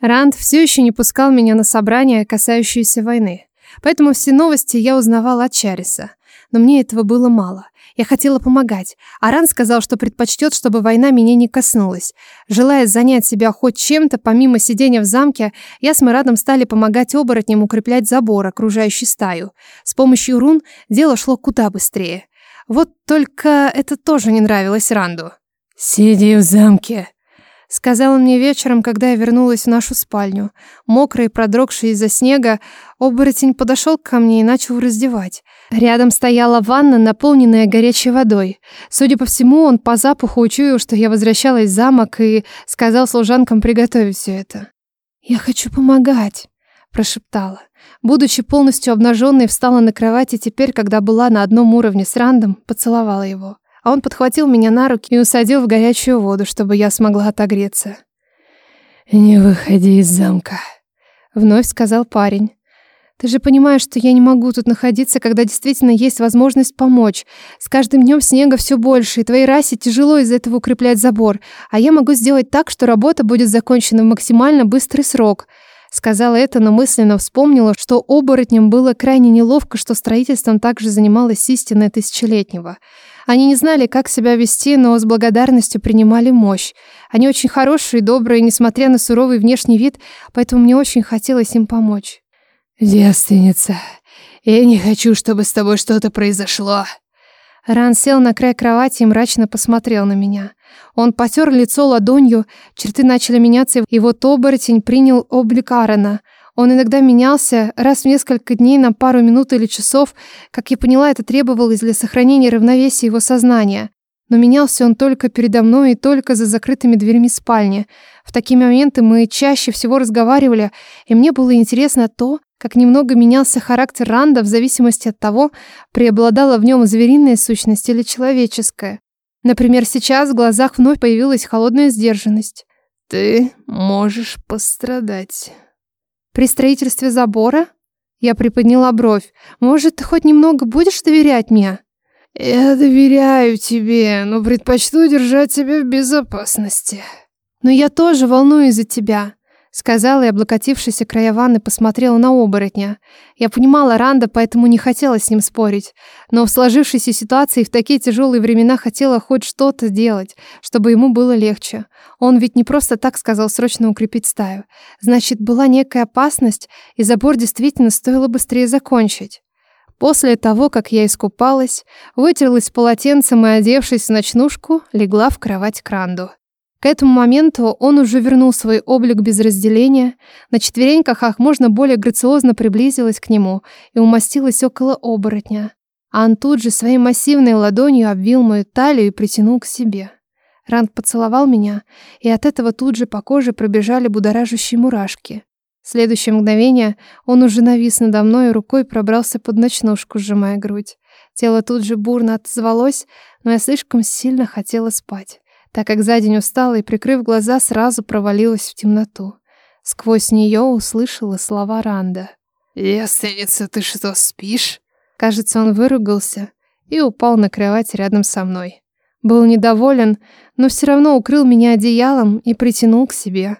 Ранд все еще не пускал меня на собрания, касающиеся войны. Поэтому все новости я узнавала от Чариса. Но мне этого было мало. Я хотела помогать. А Аран сказал, что предпочтет, чтобы война меня не коснулась. Желая занять себя хоть чем-то, помимо сидения в замке, я с Марадом стали помогать оборотням укреплять забор, окружающий стаю. С помощью рун дело шло куда быстрее. Вот только это тоже не нравилось Ранду. «Сиди в замке», Сказал он мне вечером, когда я вернулась в нашу спальню. Мокрый, продрогший из-за снега, оборотень подошел ко мне и начал раздевать. Рядом стояла ванна, наполненная горячей водой. Судя по всему, он по запаху учуял, что я возвращалась в замок и сказал служанкам приготовить все это. «Я хочу помогать», — прошептала. Будучи полностью обнаженной, встала на кровати и теперь, когда была на одном уровне с Рандом, поцеловала его а он подхватил меня на руки и усадил в горячую воду, чтобы я смогла отогреться. «Не выходи из замка», — вновь сказал парень. «Ты же понимаешь, что я не могу тут находиться, когда действительно есть возможность помочь. С каждым днем снега все больше, и твоей расе тяжело из-за этого укреплять забор. А я могу сделать так, что работа будет закончена в максимально быстрый срок. Сказала это, но мысленно вспомнила, что оборотням было крайне неловко, что строительством также занималась истинная тысячелетнего. Они не знали, как себя вести, но с благодарностью принимали мощь. Они очень хорошие и добрые, несмотря на суровый внешний вид, поэтому мне очень хотелось им помочь. «Девственница, я не хочу, чтобы с тобой что-то произошло», Ран сел на край кровати и мрачно посмотрел на меня. Он потер лицо ладонью, черты начали меняться, и вот оборотень принял облик Аарона. Он иногда менялся раз в несколько дней на пару минут или часов, как я поняла, это требовалось для сохранения равновесия его сознания. Но менялся он только передо мной и только за закрытыми дверьми спальни. В такие моменты мы чаще всего разговаривали, и мне было интересно то, как немного менялся характер Ранда в зависимости от того, преобладала в нем звериная сущность или человеческая. Например, сейчас в глазах вновь появилась холодная сдержанность. «Ты можешь пострадать». «При строительстве забора?» Я приподняла бровь. «Может, ты хоть немного будешь доверять мне?» «Я доверяю тебе, но предпочту держать тебя в безопасности». «Но я тоже волнуюсь за тебя. Сказала и, облокотившись края ванны, посмотрела на оборотня. Я понимала Ранда, поэтому не хотела с ним спорить. Но в сложившейся ситуации в такие тяжелые времена хотела хоть что-то делать, чтобы ему было легче. Он ведь не просто так сказал срочно укрепить стаю. Значит, была некая опасность, и забор действительно стоило быстрее закончить. После того, как я искупалась, вытерлась полотенцем и, одевшись в ночнушку, легла в кровать к Ранду. К этому моменту он уже вернул свой облик без разделения, на четвереньках ах, можно более грациозно приблизилась к нему и умостилась около оборотня. Ан тут же своей массивной ладонью обвил мою талию и притянул к себе. Ранд поцеловал меня, и от этого тут же по коже пробежали будоражащие мурашки. В следующее мгновение он уже навис надо мной и рукой пробрался под ночнушку, сжимая грудь. Тело тут же бурно отзвалось, но я слишком сильно хотела спать так как за день устала и, прикрыв глаза, сразу провалилась в темноту. Сквозь нее услышала слова Ранда. «Ясеница, ты что, спишь?» Кажется, он выругался и упал на кровать рядом со мной. Был недоволен, но все равно укрыл меня одеялом и притянул к себе.